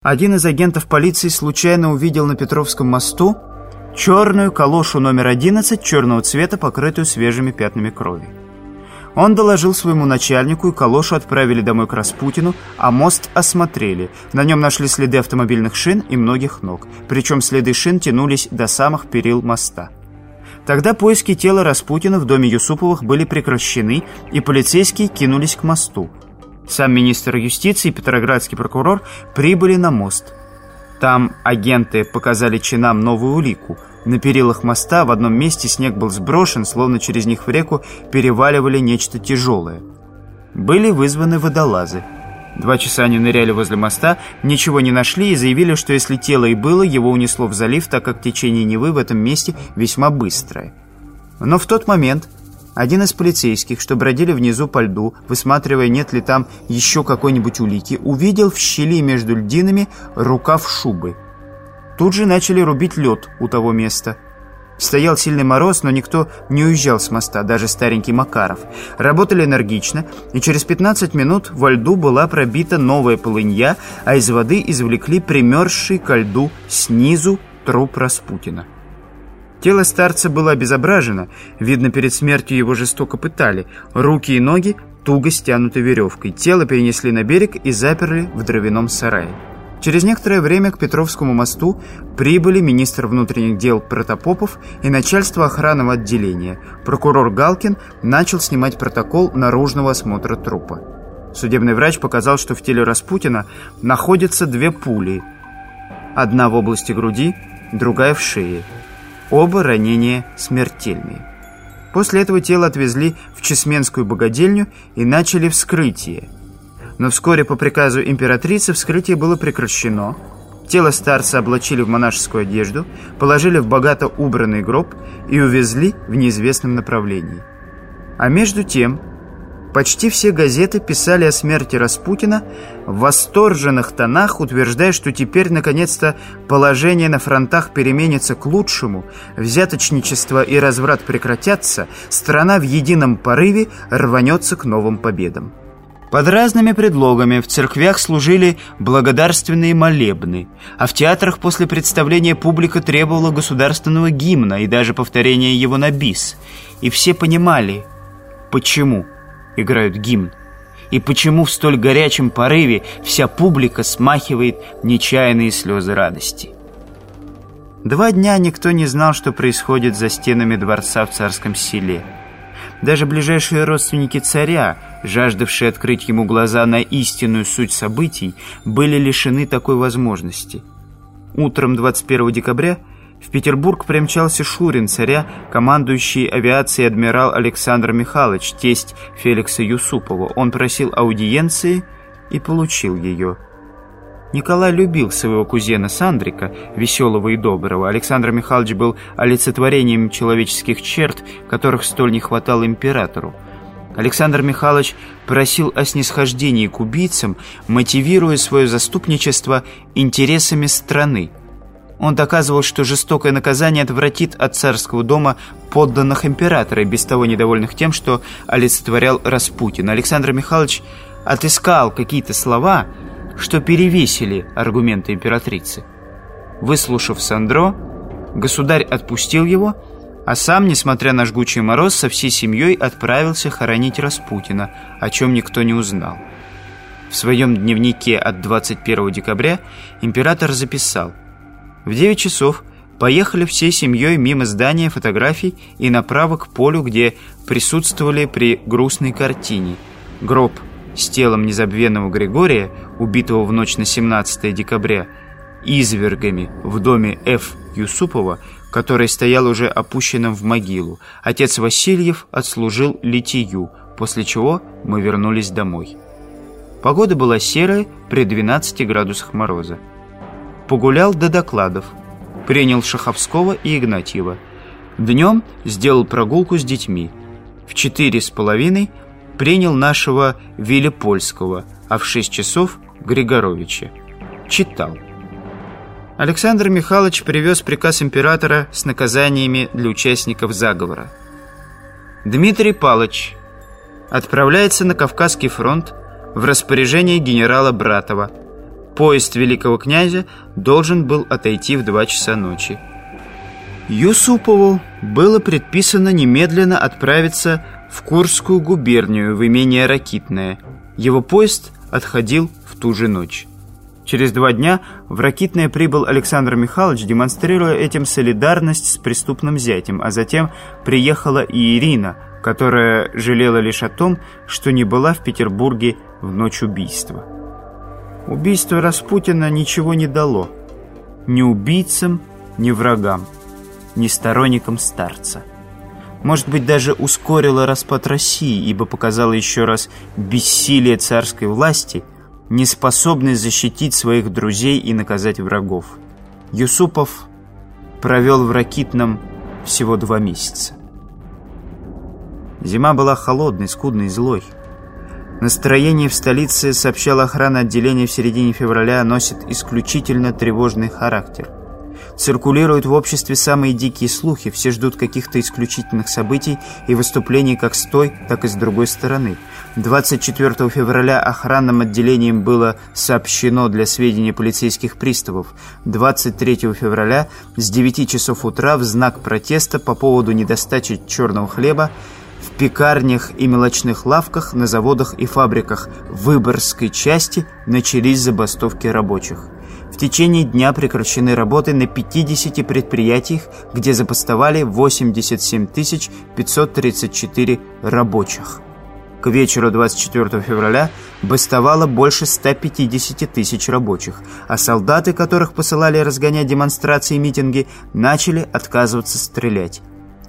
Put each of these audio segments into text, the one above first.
Один из агентов полиции случайно увидел на Петровском мосту черную калошу номер 11 черного цвета, покрытую свежими пятнами крови. Он доложил своему начальнику, и калошу отправили домой к Распутину, а мост осмотрели. На нем нашли следы автомобильных шин и многих ног. Причем следы шин тянулись до самых перил моста. Тогда поиски тела Распутина в доме Юсуповых были прекращены, и полицейские кинулись к мосту. Сам министр юстиции и петроградский прокурор прибыли на мост. Там агенты показали чинам новую улику. На перилах моста в одном месте снег был сброшен, словно через них в реку переваливали нечто тяжелое. Были вызваны водолазы. Два часа они ныряли возле моста, ничего не нашли и заявили, что если тело и было, его унесло в залив, так как течение Невы в этом месте весьма быстрое. Но в тот момент один из полицейских, что бродили внизу по льду, высматривая, нет ли там еще какой-нибудь улики, увидел в щели между льдинами рукав шубы. Тут же начали рубить лед у того места. Стоял сильный мороз, но никто не уезжал с моста, даже старенький Макаров. Работали энергично, и через 15 минут во льду была пробита новая полынья, а из воды извлекли примерзший ко льду снизу труп Распутина. Тело старца было обезображено, видно, перед смертью его жестоко пытали. Руки и ноги туго стянуты веревкой. Тело перенесли на берег и заперли в дровяном сарае. Через некоторое время к Петровскому мосту прибыли министр внутренних дел Протопопов и начальство охранного отделения. Прокурор Галкин начал снимать протокол наружного осмотра трупа. Судебный врач показал, что в теле Распутина находятся две пули. Одна в области груди, другая в шее. Оба ранения смертельные. После этого тело отвезли в Чесменскую богадельню и начали вскрытие. Но вскоре по приказу императрицы вскрытие было прекращено. Тело старца облачили в монашескую одежду, положили в богато убранный гроб и увезли в неизвестном направлении. А между тем Почти все газеты писали о смерти Распутина в восторженных тонах, утверждая, что теперь, наконец-то, положение на фронтах переменится к лучшему, взяточничество и разврат прекратятся, страна в едином порыве рванется к новым победам. Под разными предлогами в церквях служили благодарственные молебны, а в театрах после представления публика требовала государственного гимна и даже повторения его на бис. И все понимали, почему играют гимн. И почему в столь горячем порыве вся публика смахивает нечаянные слезы радости. Два дня никто не знал, что происходит за стенами дворца в царском селе. Даже ближайшие родственники царя, жаждавшие открыть ему глаза на истинную суть событий, были лишены такой возможности. Утром 21 декабря в Петербург примчался Шурин, царя, командующий авиацией адмирал Александр Михайлович, тесть Феликса Юсупова. Он просил аудиенции и получил ее. Николай любил своего кузена Сандрика, веселого и доброго. Александр Михайлович был олицетворением человеческих черт, которых столь не хватало императору. Александр Михайлович просил о снисхождении к убийцам, мотивируя свое заступничество интересами страны. Он доказывал, что жестокое наказание отвратит от царского дома подданных императора, без того недовольных тем, что олицетворял Распутин. Александр Михайлович отыскал какие-то слова, что перевесили аргументы императрицы. Выслушав Сандро, государь отпустил его, а сам, несмотря на жгучий мороз, со всей семьей отправился хоронить Распутина, о чем никто не узнал. В своем дневнике от 21 декабря император записал – в 9 часов поехали всей семьей мимо здания фотографий и направо к полю, где присутствовали при грустной картине. Гроб с телом незабвенного Григория, убитого в ночь на 17 декабря, извергами в доме Ф. Юсупова, который стоял уже опущенным в могилу. Отец Васильев отслужил литию, после чего мы вернулись домой. Погода была серая при 12 градусах мороза. Погулял до докладов. Принял Шаховского и Игнатьева. Днем сделал прогулку с детьми. В четыре с половиной принял нашего Вилепольского, а в шесть часов Григоровича. Читал. Александр Михайлович привез приказ императора с наказаниями для участников заговора. Дмитрий Палыч отправляется на Кавказский фронт в распоряжение генерала Братова – поезд великого князя должен был отойти в два часа ночи. Юсупову было предписано немедленно отправиться в Курскую губернию в имение Ракитное. Его поезд отходил в ту же ночь. Через два дня в Ракитное прибыл Александр Михайлович, демонстрируя этим солидарность с преступным зятем, а затем приехала и Ирина, которая жалела лишь о том, что не была в Петербурге в ночь убийства. Убийство Распутина ничего не дало. Ни убийцам, ни врагам, ни сторонникам старца. Может быть, даже ускорило распад России, ибо показало еще раз бессилие царской власти, неспособность защитить своих друзей и наказать врагов. Юсупов провел в Ракитном всего два месяца. Зима была холодной, скудной злой. Настроение в столице, сообщала охрана отделения в середине февраля, носит исключительно тревожный характер. Циркулируют в обществе самые дикие слухи, все ждут каких-то исключительных событий и выступлений как с той, так и с другой стороны. 24 февраля охранным отделением было сообщено для сведения полицейских приставов. 23 февраля с 9 часов утра в знак протеста по поводу недостачи черного хлеба пекарнях и мелочных лавках, на заводах и фабриках Выборгской части начались забастовки рабочих. В течение дня прекращены работы на 50 предприятиях, где забастовали 87 534 рабочих. К вечеру 24 февраля бастовало больше 150 тысяч рабочих, а солдаты, которых посылали разгонять демонстрации и митинги, начали отказываться стрелять.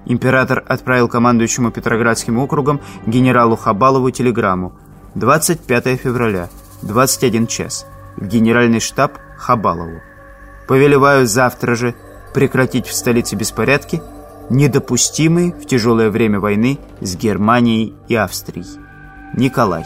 Император отправил командующему Петроградским округом генералу Хабалову телеграмму 25 февраля, 21 час, в генеральный штаб Хабалову. Повелеваю завтра же прекратить в столице беспорядки, недопустимые в тяжелое время войны с Германией и Австрией. Николай.